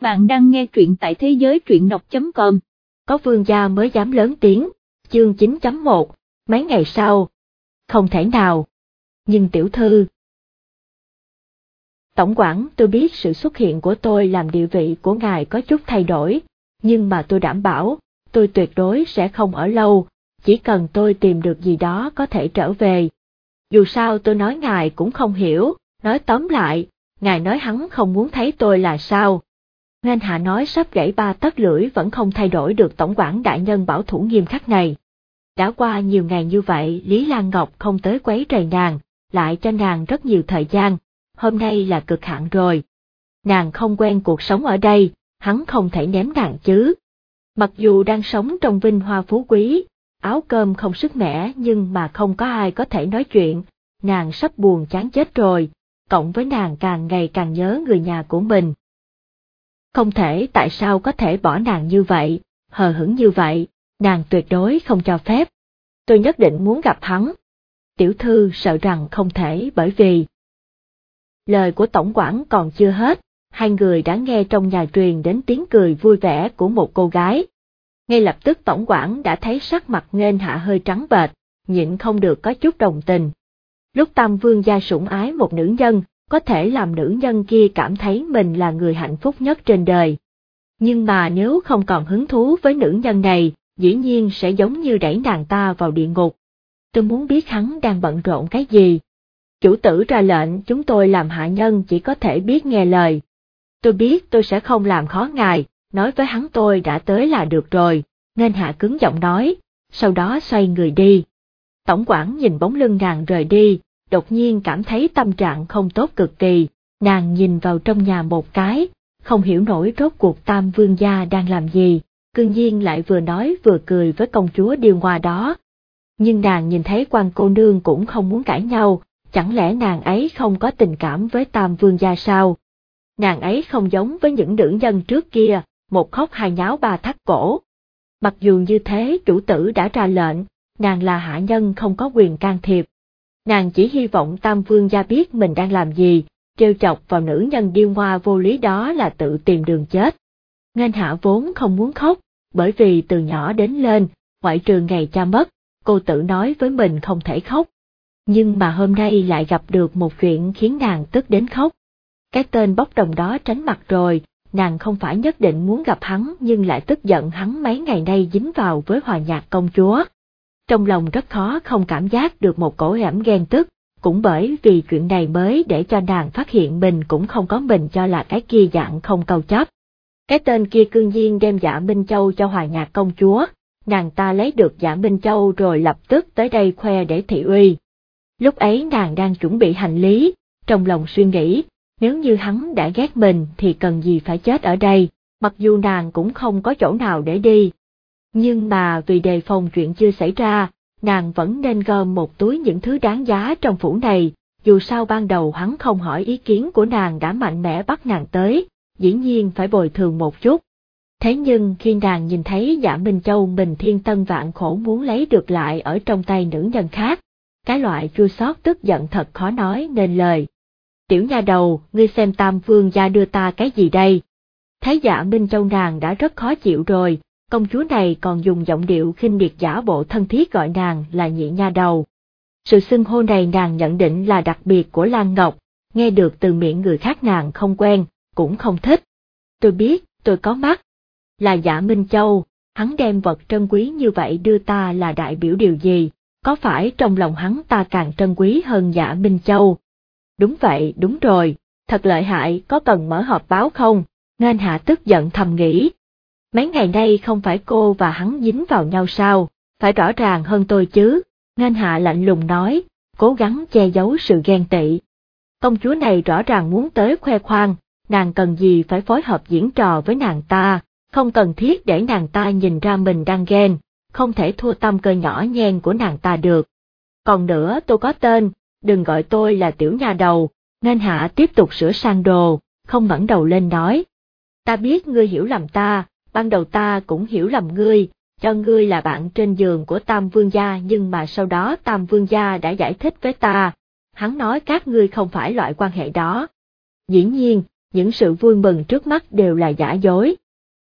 Bạn đang nghe truyện tại thế giới truyện đọc.com. Có vương gia mới dám lớn tiếng, chương 9.1, mấy ngày sau. Không thể nào. Nhưng tiểu thư. Tổng quản tôi biết sự xuất hiện của tôi làm địa vị của ngài có chút thay đổi, nhưng mà tôi đảm bảo, tôi tuyệt đối sẽ không ở lâu, chỉ cần tôi tìm được gì đó có thể trở về. Dù sao tôi nói ngài cũng không hiểu, nói tóm lại, ngài nói hắn không muốn thấy tôi là sao, Ngân hạ nói sắp gãy ba tấc lưỡi vẫn không thay đổi được tổng quản đại nhân bảo thủ nghiêm khắc này. Đã qua nhiều ngày như vậy Lý Lan Ngọc không tới quấy rầy nàng, lại cho nàng rất nhiều thời gian, hôm nay là cực hạn rồi. Nàng không quen cuộc sống ở đây, hắn không thể ném nàng chứ. Mặc dù đang sống trong vinh hoa phú quý, áo cơm không sức mẻ nhưng mà không có ai có thể nói chuyện, nàng sắp buồn chán chết rồi, cộng với nàng càng ngày càng nhớ người nhà của mình, không thể tại sao có thể bỏ nàng như vậy, hờ hững như vậy, nàng tuyệt đối không cho phép. Tôi nhất định muốn gặp hắn. Tiểu thư sợ rằng không thể bởi vì... Lời của tổng quản còn chưa hết, hai người đã nghe trong nhà truyền đến tiếng cười vui vẻ của một cô gái. Ngay lập tức tổng quản đã thấy sắc mặt nghênh hạ hơi trắng bệch, nhịn không được có chút đồng tình. Lúc Tam Vương gia sủng ái một nữ nhân, có thể làm nữ nhân kia cảm thấy mình là người hạnh phúc nhất trên đời. Nhưng mà nếu không còn hứng thú với nữ nhân này, dĩ nhiên sẽ giống như đẩy nàng ta vào địa ngục. Tôi muốn biết hắn đang bận rộn cái gì. Chủ tử ra lệnh chúng tôi làm hạ nhân chỉ có thể biết nghe lời. Tôi biết tôi sẽ không làm khó ngài, nói với hắn tôi đã tới là được rồi, nên hạ cứng giọng nói, sau đó xoay người đi. Tổng quản nhìn bóng lưng nàng rời đi, đột nhiên cảm thấy tâm trạng không tốt cực kỳ, nàng nhìn vào trong nhà một cái, không hiểu nổi rốt cuộc tam vương gia đang làm gì, cương nhiên lại vừa nói vừa cười với công chúa điều hòa đó. Nhưng nàng nhìn thấy quan cô nương cũng không muốn cãi nhau, chẳng lẽ nàng ấy không có tình cảm với tam vương gia sao? Nàng ấy không giống với những nữ nhân trước kia, một khóc hai nháo ba thắt cổ. Mặc dù như thế chủ tử đã ra lệnh, nàng là hạ nhân không có quyền can thiệp, Nàng chỉ hy vọng Tam Vương gia biết mình đang làm gì, trêu chọc vào nữ nhân điêu hoa vô lý đó là tự tìm đường chết. Ngân hạ vốn không muốn khóc, bởi vì từ nhỏ đến lên, ngoại trừ ngày cha mất, cô tự nói với mình không thể khóc. Nhưng mà hôm nay lại gặp được một chuyện khiến nàng tức đến khóc. Cái tên bốc đồng đó tránh mặt rồi, nàng không phải nhất định muốn gặp hắn nhưng lại tức giận hắn mấy ngày nay dính vào với hòa nhạc công chúa trong lòng rất khó không cảm giác được một cổ ẩm ghen tức, cũng bởi vì chuyện này mới để cho nàng phát hiện mình cũng không có mình cho là cái kia dạng không cầu chấp. Cái tên kia cương nhiên đem giả Minh Châu cho hòa nhạc công chúa, nàng ta lấy được giả Minh Châu rồi lập tức tới đây khoe để thị uy. Lúc ấy nàng đang chuẩn bị hành lý, trong lòng suy nghĩ, nếu như hắn đã ghét mình thì cần gì phải chết ở đây, mặc dù nàng cũng không có chỗ nào để đi, nhưng mà vì đề phòng chuyện chưa xảy ra, nàng vẫn nên gom một túi những thứ đáng giá trong phủ này, dù sao ban đầu hắn không hỏi ý kiến của nàng đã mạnh mẽ bắt nàng tới, dĩ nhiên phải bồi thường một chút. Thế nhưng khi nàng nhìn thấy giả Minh Châu mình thiên tân vạn khổ muốn lấy được lại ở trong tay nữ nhân khác, cái loại chua xót tức giận thật khó nói nên lời. Tiểu nha đầu, ngươi xem tam vương gia đưa ta cái gì đây? Thấy giả Minh Châu nàng đã rất khó chịu rồi, công chúa này còn dùng giọng điệu khinh miệt giả bộ thân thiết gọi nàng là nhị nha đầu. Sự xưng hô này nàng nhận định là đặc biệt của Lan Ngọc, nghe được từ miệng người khác nàng không quen, cũng không thích. Tôi biết, tôi có mắt. Là giả Minh Châu, hắn đem vật trân quý như vậy đưa ta là đại biểu điều gì, có phải trong lòng hắn ta càng trân quý hơn giả Minh Châu? Đúng vậy, đúng rồi, thật lợi hại, có cần mở họp báo không? Nên hạ tức giận thầm nghĩ, mấy ngày nay không phải cô và hắn dính vào nhau sao, phải rõ ràng hơn tôi chứ, nên Hạ lạnh lùng nói, cố gắng che giấu sự ghen tị. Công chúa này rõ ràng muốn tới khoe khoang, nàng cần gì phải phối hợp diễn trò với nàng ta, không cần thiết để nàng ta nhìn ra mình đang ghen, không thể thua tâm cơ nhỏ nhen của nàng ta được. Còn nữa tôi có tên, đừng gọi tôi là tiểu nhà đầu, nên Hạ tiếp tục sửa sang đồ, không ngẩng đầu lên nói. Ta biết ngươi hiểu lầm ta, ban đầu ta cũng hiểu lầm ngươi, cho ngươi là bạn trên giường của Tam Vương gia nhưng mà sau đó Tam Vương gia đã giải thích với ta, hắn nói các ngươi không phải loại quan hệ đó. Dĩ nhiên, những sự vui mừng trước mắt đều là giả dối.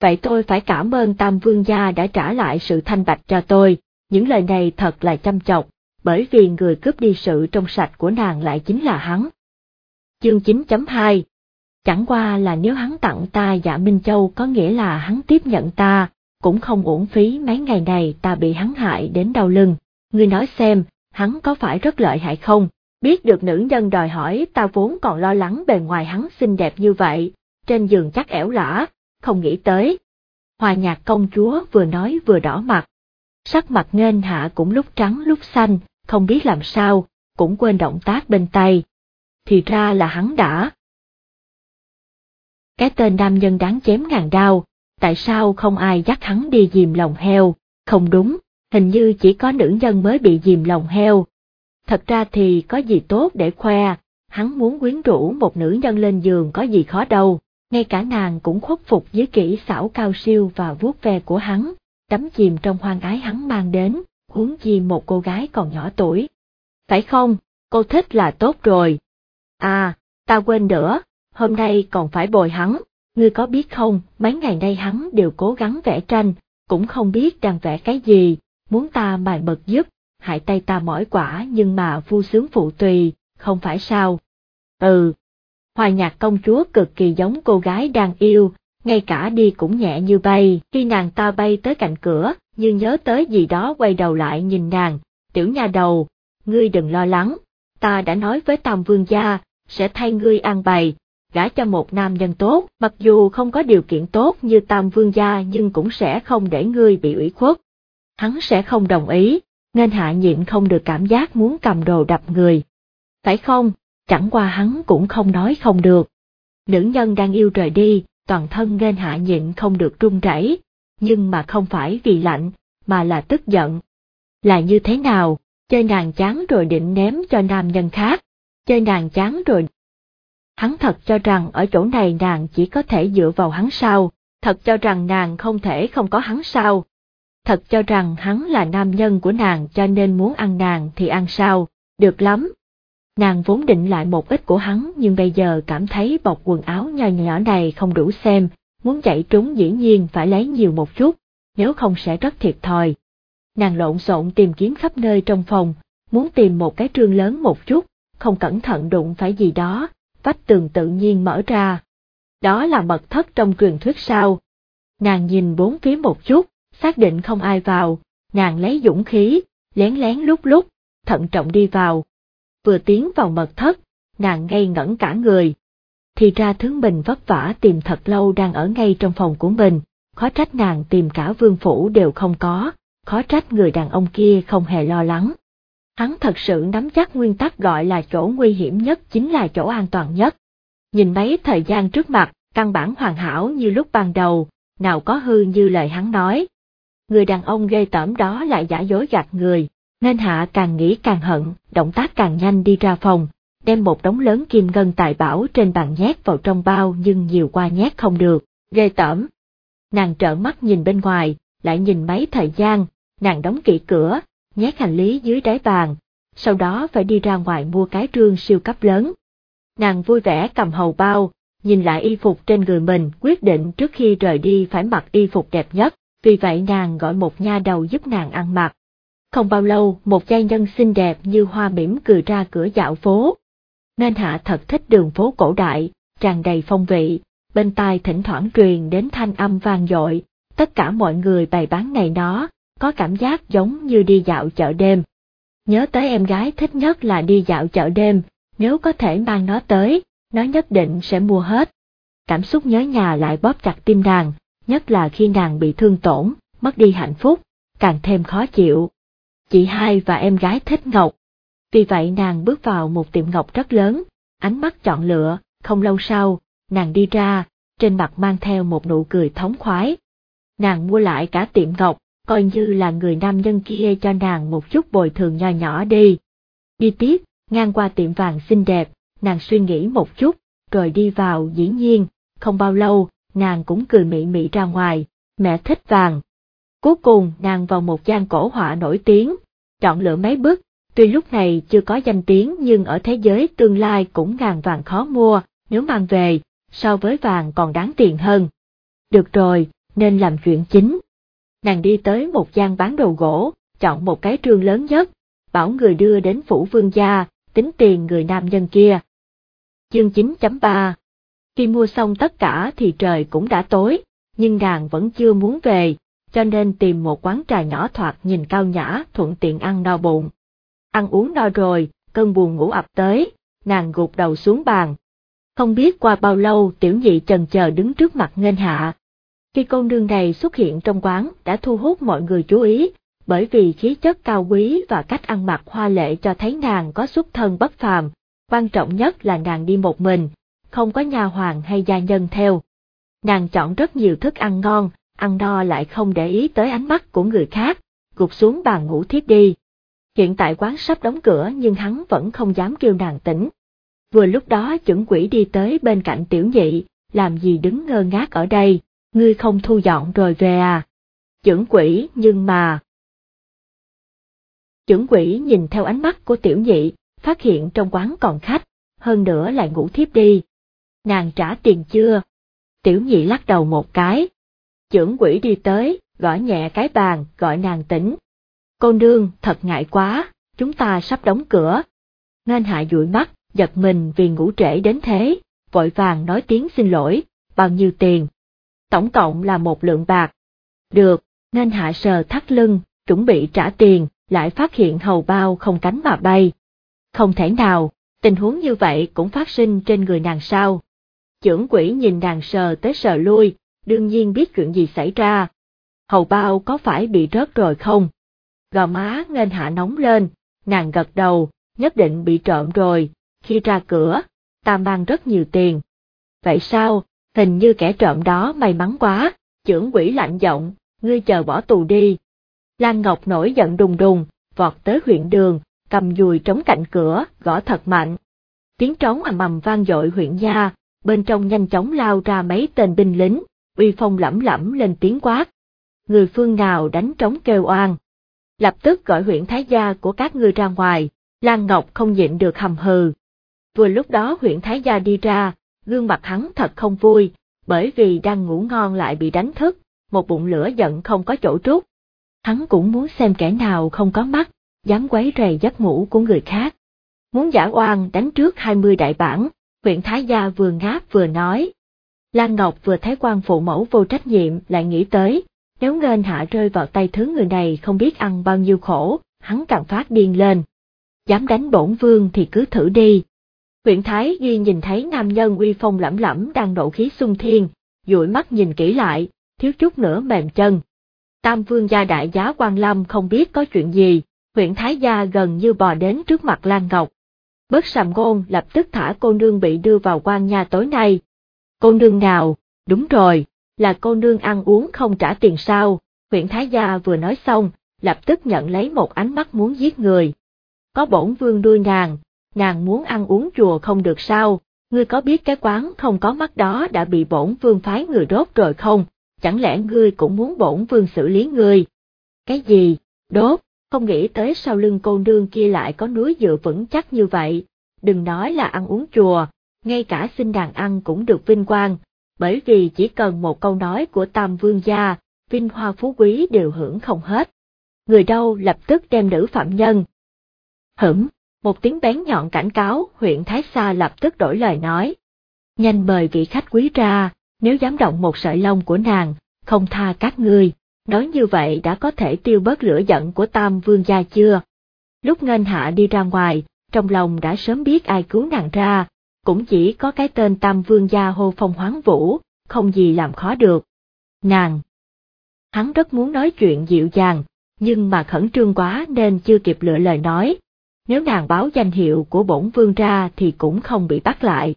Vậy tôi phải cảm ơn Tam Vương Gia đã trả lại sự thanh bạch cho tôi, những lời này thật là chăm chọc, bởi vì người cướp đi sự trong sạch của nàng lại chính là hắn. Chương 9.2 Chẳng qua là nếu hắn tặng ta dạ Minh Châu có nghĩa là hắn tiếp nhận ta, cũng không uổng phí mấy ngày này ta bị hắn hại đến đau lưng. Ngươi nói xem, hắn có phải rất lợi hại không? Biết được nữ nhân đòi hỏi ta vốn còn lo lắng bề ngoài hắn xinh đẹp như vậy, trên giường chắc ẻo lả, không nghĩ tới. Hòa nhạc công chúa vừa nói vừa đỏ mặt. Sắc mặt nghênh hạ cũng lúc trắng lúc xanh, không biết làm sao, cũng quên động tác bên tay. Thì ra là hắn đã. Cái tên nam nhân đáng chém ngàn đao, tại sao không ai dắt hắn đi dìm lòng heo, không đúng, hình như chỉ có nữ nhân mới bị dìm lòng heo. Thật ra thì có gì tốt để khoe, hắn muốn quyến rũ một nữ nhân lên giường có gì khó đâu, ngay cả nàng cũng khuất phục với kỹ xảo cao siêu và vuốt ve của hắn, đắm chìm trong hoang ái hắn mang đến, huống chi một cô gái còn nhỏ tuổi. Phải không, cô thích là tốt rồi. À, ta quên nữa, hôm nay còn phải bồi hắn, ngươi có biết không, mấy ngày nay hắn đều cố gắng vẽ tranh, cũng không biết đang vẽ cái gì, muốn ta mài mật giúp, hại tay ta mỏi quả nhưng mà vu sướng phụ tùy, không phải sao. Ừ. Hòa nhạc công chúa cực kỳ giống cô gái đang yêu, ngay cả đi cũng nhẹ như bay, khi nàng ta bay tới cạnh cửa, nhưng nhớ tới gì đó quay đầu lại nhìn nàng, tiểu nha đầu, ngươi đừng lo lắng, ta đã nói với Tam Vương gia, sẽ thay ngươi an bày, gả cho một nam nhân tốt, mặc dù không có điều kiện tốt như Tam Vương gia nhưng cũng sẽ không để ngươi bị ủy khuất. Hắn sẽ không đồng ý, nên hạ nhịn không được cảm giác muốn cầm đồ đập người. Phải không, chẳng qua hắn cũng không nói không được. Nữ nhân đang yêu rời đi, toàn thân nên hạ nhịn không được run rẩy, nhưng mà không phải vì lạnh, mà là tức giận. Là như thế nào, chơi nàng chán rồi định ném cho nam nhân khác, chơi nàng chán rồi. Hắn thật cho rằng ở chỗ này nàng chỉ có thể dựa vào hắn sao, thật cho rằng nàng không thể không có hắn sao. Thật cho rằng hắn là nam nhân của nàng cho nên muốn ăn nàng thì ăn sao, được lắm. Nàng vốn định lại một ít của hắn nhưng bây giờ cảm thấy bọc quần áo nho nhỏ này không đủ xem, muốn chạy trúng dĩ nhiên phải lấy nhiều một chút, nếu không sẽ rất thiệt thòi. Nàng lộn xộn tìm kiếm khắp nơi trong phòng, muốn tìm một cái trương lớn một chút, không cẩn thận đụng phải gì đó, vách tường tự nhiên mở ra. Đó là mật thất trong truyền thuyết sao. Nàng nhìn bốn phía một chút, xác định không ai vào, nàng lấy dũng khí, lén lén lúc lúc, thận trọng đi vào. Vừa tiến vào mật thất, nàng ngây ngẩn cả người. Thì ra thứ mình vất vả tìm thật lâu đang ở ngay trong phòng của mình, khó trách nàng tìm cả vương phủ đều không có, khó trách người đàn ông kia không hề lo lắng. Hắn thật sự nắm chắc nguyên tắc gọi là chỗ nguy hiểm nhất chính là chỗ an toàn nhất. Nhìn mấy thời gian trước mặt, căn bản hoàn hảo như lúc ban đầu, nào có hư như lời hắn nói. Người đàn ông ghê tởm đó lại giả dối gạt người, nên hạ càng nghĩ càng hận, động tác càng nhanh đi ra phòng, đem một đống lớn kim ngân tài bảo trên bàn nhét vào trong bao nhưng nhiều qua nhét không được, ghê tởm. Nàng trợn mắt nhìn bên ngoài, lại nhìn mấy thời gian, nàng đóng kỹ cửa, nhét hành lý dưới đáy bàn, sau đó phải đi ra ngoài mua cái trương siêu cấp lớn. Nàng vui vẻ cầm hầu bao, nhìn lại y phục trên người mình quyết định trước khi rời đi phải mặc y phục đẹp nhất, vì vậy nàng gọi một nha đầu giúp nàng ăn mặc. Không bao lâu một giai nhân xinh đẹp như hoa mỉm cười ra cửa dạo phố. Nên hạ thật thích đường phố cổ đại, tràn đầy phong vị, bên tai thỉnh thoảng truyền đến thanh âm vang dội, tất cả mọi người bày bán này nó, có cảm giác giống như đi dạo chợ đêm. Nhớ tới em gái thích nhất là đi dạo chợ đêm, nếu có thể mang nó tới, nó nhất định sẽ mua hết. Cảm xúc nhớ nhà lại bóp chặt tim nàng, nhất là khi nàng bị thương tổn, mất đi hạnh phúc, càng thêm khó chịu. Chị hai và em gái thích ngọc. Vì vậy nàng bước vào một tiệm ngọc rất lớn, ánh mắt chọn lựa, không lâu sau, nàng đi ra, trên mặt mang theo một nụ cười thống khoái. Nàng mua lại cả tiệm ngọc, coi như là người nam nhân kia cho nàng một chút bồi thường nho nhỏ đi. Đi tiếp, ngang qua tiệm vàng xinh đẹp, nàng suy nghĩ một chút, rồi đi vào dĩ nhiên, không bao lâu, nàng cũng cười mị mị ra ngoài, mẹ thích vàng. Cuối cùng nàng vào một gian cổ họa nổi tiếng, chọn lựa mấy bức, tuy lúc này chưa có danh tiếng nhưng ở thế giới tương lai cũng ngàn vàng khó mua, nếu mang về, so với vàng còn đáng tiền hơn. Được rồi, nên làm chuyện chính. Nàng đi tới một gian bán đồ gỗ, chọn một cái trương lớn nhất, bảo người đưa đến phủ vương gia, tính tiền người nam nhân kia. Chương 9.3 Khi mua xong tất cả thì trời cũng đã tối, nhưng nàng vẫn chưa muốn về, cho nên tìm một quán trà nhỏ thoạt nhìn cao nhã, thuận tiện ăn no bụng. Ăn uống no rồi, cơn buồn ngủ ập tới, nàng gục đầu xuống bàn. Không biết qua bao lâu tiểu nhị trần chờ đứng trước mặt nghênh hạ. Khi cô nương này xuất hiện trong quán đã thu hút mọi người chú ý, bởi vì khí chất cao quý và cách ăn mặc hoa lệ cho thấy nàng có xuất thân bất phàm, quan trọng nhất là nàng đi một mình, không có nhà hoàng hay gia nhân theo. Nàng chọn rất nhiều thức ăn ngon, ăn no lại không để ý tới ánh mắt của người khác, gục xuống bàn ngủ thiếp đi. Hiện tại quán sắp đóng cửa nhưng hắn vẫn không dám kêu nàng tỉnh. Vừa lúc đó chuẩn quỷ đi tới bên cạnh tiểu nhị, làm gì đứng ngơ ngác ở đây, ngươi không thu dọn rồi về à? Chưởng quỷ nhưng mà... Chưởng quỷ nhìn theo ánh mắt của tiểu nhị, phát hiện trong quán còn khách, hơn nữa lại ngủ thiếp đi. Nàng trả tiền chưa? Tiểu nhị lắc đầu một cái. Chưởng quỷ đi tới, gõ nhẹ cái bàn, gọi nàng tỉnh. Cô nương, thật ngại quá, chúng ta sắp đóng cửa. Ngân hạ dụi mắt, giật mình vì ngủ trễ đến thế, vội vàng nói tiếng xin lỗi, bao nhiêu tiền. Tổng cộng là một lượng bạc. Được, nên hạ sờ thắt lưng, chuẩn bị trả tiền, lại phát hiện hầu bao không cánh mà bay. Không thể nào, tình huống như vậy cũng phát sinh trên người nàng sao. Chưởng quỷ nhìn nàng sờ tới sờ lui, đương nhiên biết chuyện gì xảy ra. Hầu bao có phải bị rớt rồi không? Gò má nên hạ nóng lên, nàng gật đầu, nhất định bị trộm rồi, khi ra cửa, ta mang rất nhiều tiền. Vậy sao, hình như kẻ trộm đó may mắn quá, trưởng quỷ lạnh giọng, ngươi chờ bỏ tù đi. Lan Ngọc nổi giận đùng đùng, vọt tới huyện đường, cầm dùi trống cạnh cửa, gõ thật mạnh. Tiếng trống ầm ầm vang dội huyện gia, bên trong nhanh chóng lao ra mấy tên binh lính, uy phong lẩm lẩm lên tiếng quát. Người phương nào đánh trống kêu oan. Lập tức gọi huyện Thái Gia của các ngươi ra ngoài, Lan Ngọc không nhịn được hầm hừ. Vừa lúc đó huyện Thái Gia đi ra, gương mặt hắn thật không vui, bởi vì đang ngủ ngon lại bị đánh thức, một bụng lửa giận không có chỗ trút. Hắn cũng muốn xem kẻ nào không có mắt, dám quấy rầy giấc ngủ của người khác. Muốn giả oan đánh trước 20 đại bản, huyện Thái Gia vừa ngáp vừa nói. Lan Ngọc vừa thấy quan phụ mẫu vô trách nhiệm lại nghĩ tới, nếu ngên hạ rơi vào tay thứ người này không biết ăn bao nhiêu khổ, hắn càng phát điên lên. Dám đánh bổn vương thì cứ thử đi. Huyện Thái Duy nhìn thấy nam nhân uy phong lẫm lẫm đang nộ khí xung thiên, dụi mắt nhìn kỹ lại, thiếu chút nữa mềm chân. Tam vương gia đại giá quan lâm không biết có chuyện gì, huyện Thái Gia gần như bò đến trước mặt Lan Ngọc. Bớt sàm ngôn lập tức thả cô nương bị đưa vào quan nhà tối nay. Cô nương nào, đúng rồi, là cô nương ăn uống không trả tiền sao, huyện Thái Gia vừa nói xong, lập tức nhận lấy một ánh mắt muốn giết người. Có bổn vương đuôi nàng, nàng muốn ăn uống chùa không được sao, ngươi có biết cái quán không có mắt đó đã bị bổn vương phái người đốt rồi không, chẳng lẽ ngươi cũng muốn bổn vương xử lý ngươi? Cái gì, đốt, không nghĩ tới sau lưng cô nương kia lại có núi dựa vững chắc như vậy, đừng nói là ăn uống chùa, ngay cả xin đàn ăn cũng được vinh quang, bởi vì chỉ cần một câu nói của tam vương gia, vinh hoa phú quý đều hưởng không hết. Người đâu lập tức đem nữ phạm nhân. Hửm, một tiếng bén nhọn cảnh cáo, huyện Thái Sa lập tức đổi lời nói. Nhanh mời vị khách quý ra, nếu dám động một sợi lông của nàng, không tha các ngươi, nói như vậy đã có thể tiêu bớt lửa giận của tam vương gia chưa? Lúc ngân hạ đi ra ngoài, trong lòng đã sớm biết ai cứu nàng ra, cũng chỉ có cái tên tam vương gia hô phong hoáng vũ, không gì làm khó được. Nàng! Hắn rất muốn nói chuyện dịu dàng, nhưng mà khẩn trương quá nên chưa kịp lựa lời nói. Nếu nàng báo danh hiệu của bổn vương ra thì cũng không bị bắt lại.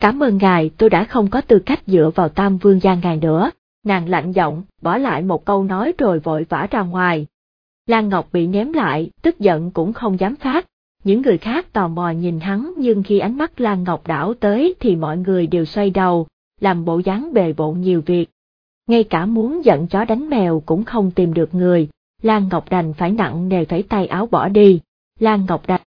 Cảm ơn ngài tôi đã không có tư cách dựa vào tam vương gia ngài nữa, nàng lạnh giọng, bỏ lại một câu nói rồi vội vã ra ngoài. Lan Ngọc bị ném lại, tức giận cũng không dám phát, những người khác tò mò nhìn hắn nhưng khi ánh mắt Lan Ngọc đảo tới thì mọi người đều xoay đầu, làm bộ dáng bề bộn nhiều việc. Ngay cả muốn giận chó đánh mèo cũng không tìm được người, Lan Ngọc đành phải nặng nề phải tay áo bỏ đi. Lan Ngọc Đạt.